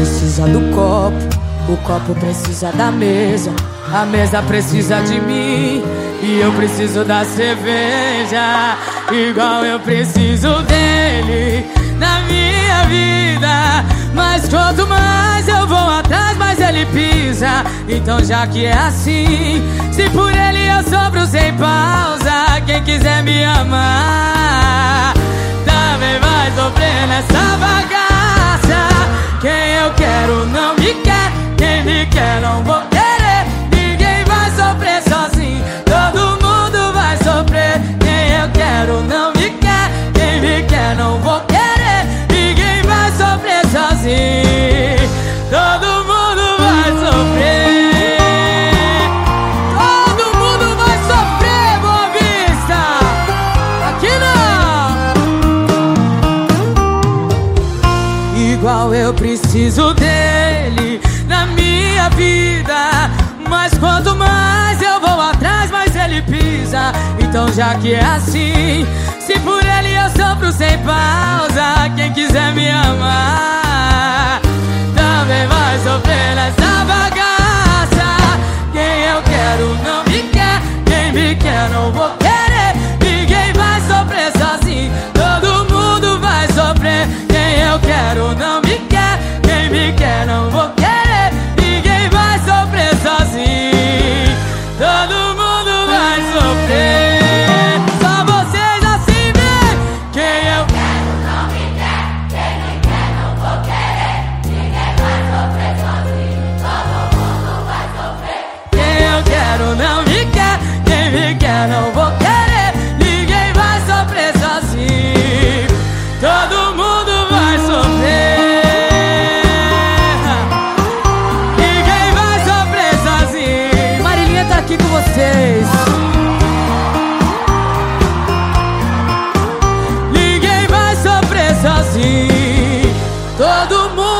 precisa do copo, o copo precisa da mesa, a mesa precisa de mim e eu preciso da cerveja, igual eu preciso dele na minha vida. Mas quanto mais eu vou atrás, mais ele pisa. Então já que é assim, se por ele eu sobro sem pausa, quem me quer não vou querer. Ninguém vai sofrer sozinho, todo mundo vai sofrer. Quem eu quero não me quer, quem me quer não vou querer. Ninguém vai sofrer sozinho, todo mundo vai sofrer. Todo mundo vai sofrer, Boa Vista. Aqui não. Igual eu preciso dele Quanto mais eu vou atrás, mais ele pisa. Então, já que é assim, se por ele eu sofro sem pausa, quem quiser me amar também vai sofrer nessa bagaça. Quem eu quero não me quer, quem me quer não vou querer. não vou querer. Ninguém vai sofrer sozinho. Todo mundo vai sofrer. Ninguém vai sofrer sozinho. Marilinha tá aqui com vocês. Ninguém vai sofrer sozinho. Todo mundo